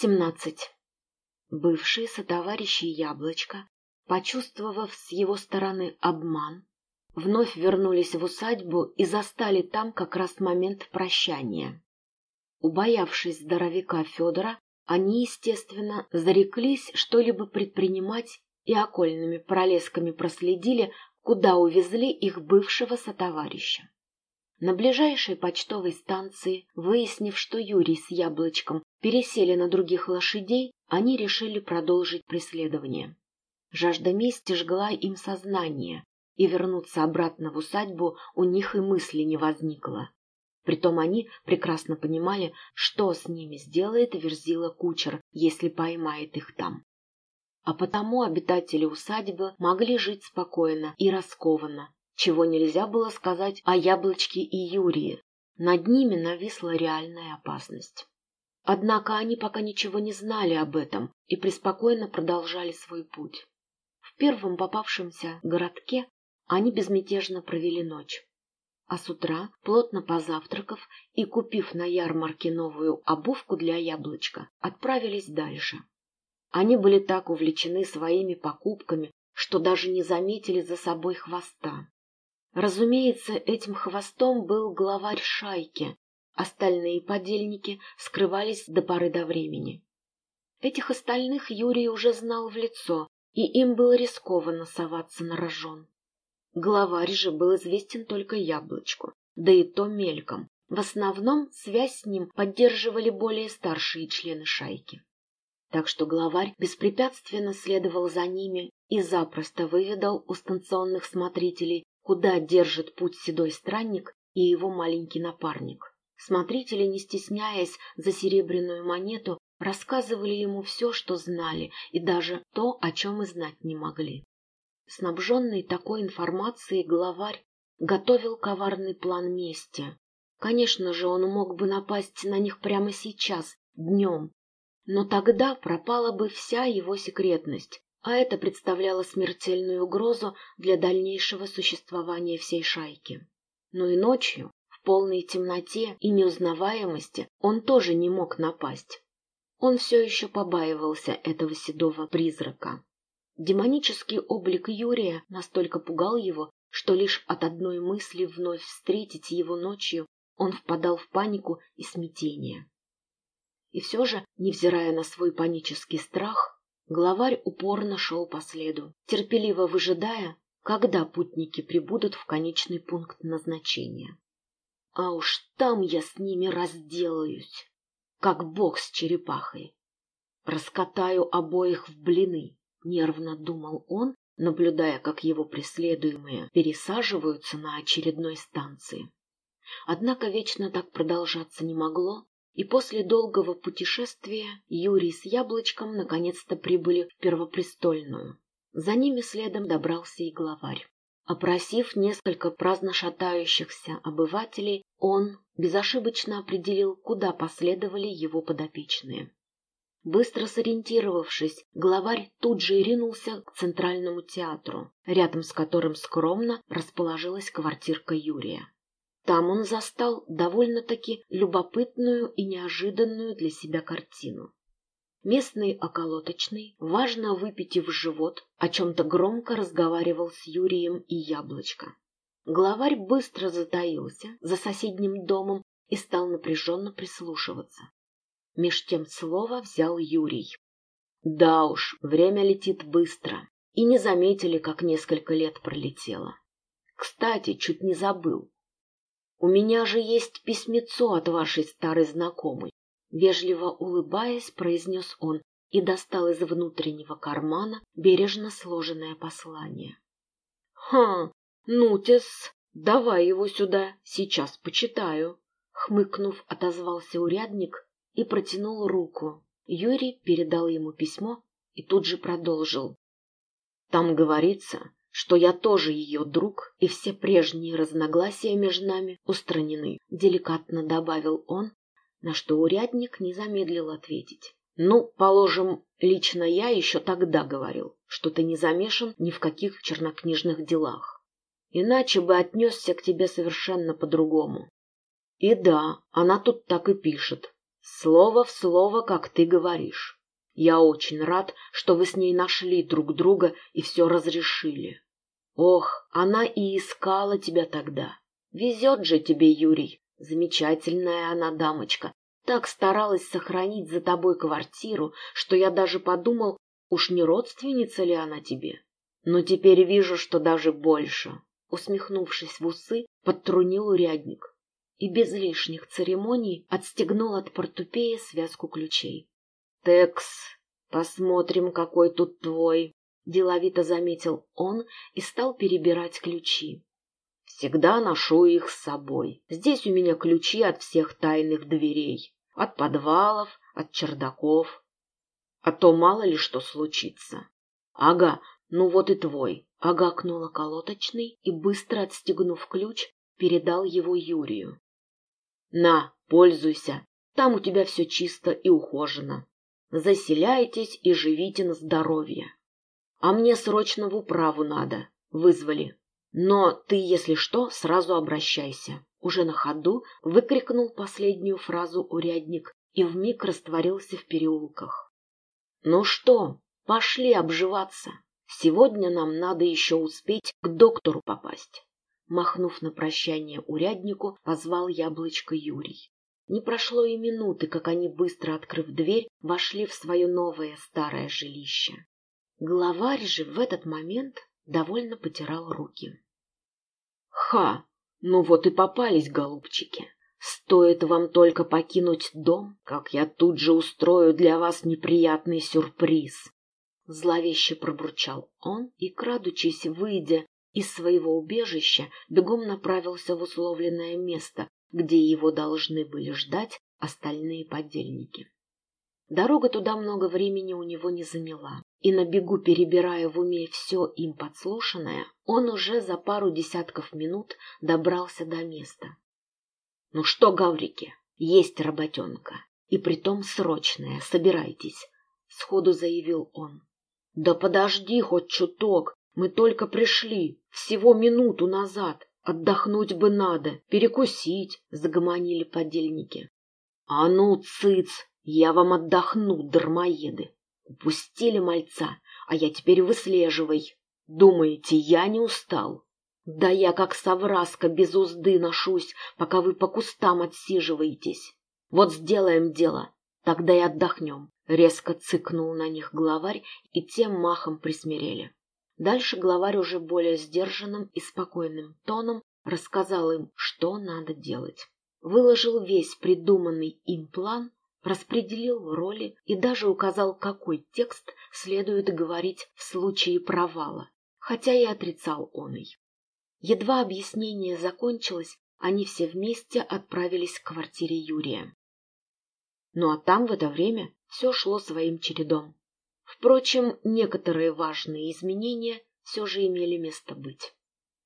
17. Бывшие сотоварищи Яблочко, почувствовав с его стороны обман, вновь вернулись в усадьбу и застали там как раз момент прощания. Убоявшись здоровяка Федора, они, естественно, зареклись что-либо предпринимать и окольными пролесками проследили, куда увезли их бывшего сотоварища. На ближайшей почтовой станции, выяснив, что Юрий с Яблочком пересели на других лошадей, они решили продолжить преследование. Жажда мести жгла им сознание, и вернуться обратно в усадьбу у них и мысли не возникло. Притом они прекрасно понимали, что с ними сделает Верзила кучер, если поймает их там. А потому обитатели усадьбы могли жить спокойно и раскованно, чего нельзя было сказать о Яблочке и Юрии. Над ними нависла реальная опасность. Однако они пока ничего не знали об этом и преспокойно продолжали свой путь. В первом попавшемся городке они безмятежно провели ночь. А с утра, плотно позавтракав и купив на ярмарке новую обувку для яблочка, отправились дальше. Они были так увлечены своими покупками, что даже не заметили за собой хвоста. Разумеется, этим хвостом был главарь шайки, остальные подельники скрывались до поры до времени. Этих остальных Юрий уже знал в лицо, и им было рискованно соваться на рожон. Главарь же был известен только Яблочку, да и то мельком. В основном связь с ним поддерживали более старшие члены шайки. Так что главарь беспрепятственно следовал за ними и запросто выведал у станционных смотрителей куда держит путь седой странник и его маленький напарник. Смотрители, не стесняясь за серебряную монету, рассказывали ему все, что знали, и даже то, о чем и знать не могли. Снабженный такой информацией главарь готовил коварный план мести. Конечно же, он мог бы напасть на них прямо сейчас, днем, но тогда пропала бы вся его секретность, а это представляло смертельную угрозу для дальнейшего существования всей шайки. Но и ночью, полной темноте и неузнаваемости, он тоже не мог напасть. Он все еще побаивался этого седого призрака. Демонический облик Юрия настолько пугал его, что лишь от одной мысли вновь встретить его ночью он впадал в панику и смятение. И все же, невзирая на свой панический страх, Главарь упорно шел по следу, терпеливо выжидая, когда путники прибудут в конечный пункт назначения. А уж там я с ними разделаюсь, как бог с черепахой. Раскатаю обоих в блины, нервно думал он, наблюдая, как его преследуемые пересаживаются на очередной станции. Однако вечно так продолжаться не могло, и после долгого путешествия Юрий с Яблочком наконец-то прибыли в Первопрестольную. За ними следом добрался и главарь. Опросив несколько праздно шатающихся обывателей, он безошибочно определил, куда последовали его подопечные. Быстро сориентировавшись, главарь тут же ринулся к центральному театру, рядом с которым скромно расположилась квартирка Юрия. Там он застал довольно-таки любопытную и неожиданную для себя картину. Местный околоточный, важно выпитив живот, о чем-то громко разговаривал с Юрием и Яблочко. Главарь быстро затаился за соседним домом и стал напряженно прислушиваться. Меж тем слово взял Юрий. Да уж, время летит быстро, и не заметили, как несколько лет пролетело. Кстати, чуть не забыл. У меня же есть письмецо от вашей старой знакомой. Вежливо улыбаясь, произнес он и достал из внутреннего кармана бережно сложенное послание. «Ха, ну-тес, давай его сюда, сейчас почитаю», — хмыкнув, отозвался урядник и протянул руку. Юрий передал ему письмо и тут же продолжил. «Там говорится, что я тоже ее друг, и все прежние разногласия между нами устранены, деликатно добавил он, на что урядник не замедлил ответить. Ну, положим, лично я еще тогда говорил, что ты не замешан ни в каких чернокнижных делах. Иначе бы отнесся к тебе совершенно по-другому. И да, она тут так и пишет. Слово в слово, как ты говоришь. Я очень рад, что вы с ней нашли друг друга и все разрешили. Ох, она и искала тебя тогда. Везет же тебе, Юрий. Замечательная она дамочка. Так старалась сохранить за тобой квартиру, что я даже подумал, уж не родственница ли она тебе. Но теперь вижу, что даже больше. Усмехнувшись в усы, подтрунил урядник и без лишних церемоний отстегнул от портупея связку ключей. «Текс, посмотрим, какой тут твой», — деловито заметил он и стал перебирать ключи. «Всегда ношу их с собой. Здесь у меня ключи от всех тайных дверей, от подвалов, от чердаков. А то мало ли что случится. Ага, ну вот и твой», — агакнула колоточный и, быстро отстегнув ключ, передал его Юрию. На, пользуйся. Там у тебя все чисто и ухожено. Заселяйтесь и живите на здоровье. А мне срочно в управу надо. Вызвали. Но ты, если что, сразу обращайся. Уже на ходу выкрикнул последнюю фразу урядник и вмиг растворился в переулках. Ну что, пошли обживаться. Сегодня нам надо еще успеть к доктору попасть. Махнув на прощание уряднику, позвал яблочко Юрий. Не прошло и минуты, как они, быстро открыв дверь, вошли в свое новое старое жилище. Главарь же в этот момент довольно потирал руки. «Ха! Ну вот и попались, голубчики! Стоит вам только покинуть дом, как я тут же устрою для вас неприятный сюрприз!» Зловеще пробурчал он и, крадучись, выйдя из своего убежища бегом направился в условленное место, где его должны были ждать остальные подельники. Дорога туда много времени у него не заняла, и на бегу, перебирая в уме все им подслушанное, он уже за пару десятков минут добрался до места. — Ну что, гаврики, есть работенка, и притом срочная, собирайтесь, — сходу заявил он. — Да подожди хоть чуток, мы только пришли, всего минуту назад. Отдохнуть бы надо, перекусить, — загомонили подельники. — А ну, цыц, я вам отдохну, дармоеды. Упустили мальца, а я теперь выслеживай. Думаете, я не устал? Да я как совраска без узды ношусь, пока вы по кустам отсиживаетесь. Вот сделаем дело, тогда и отдохнем. Резко цыкнул на них главарь, и тем махом присмирели. Дальше главарь уже более сдержанным и спокойным тоном рассказал им, что надо делать. Выложил весь придуманный им план, распределил роли и даже указал, какой текст следует говорить в случае провала, хотя и отрицал он и. Едва объяснение закончилось, они все вместе отправились к квартире Юрия. Ну а там в это время все шло своим чередом. Впрочем, некоторые важные изменения все же имели место быть.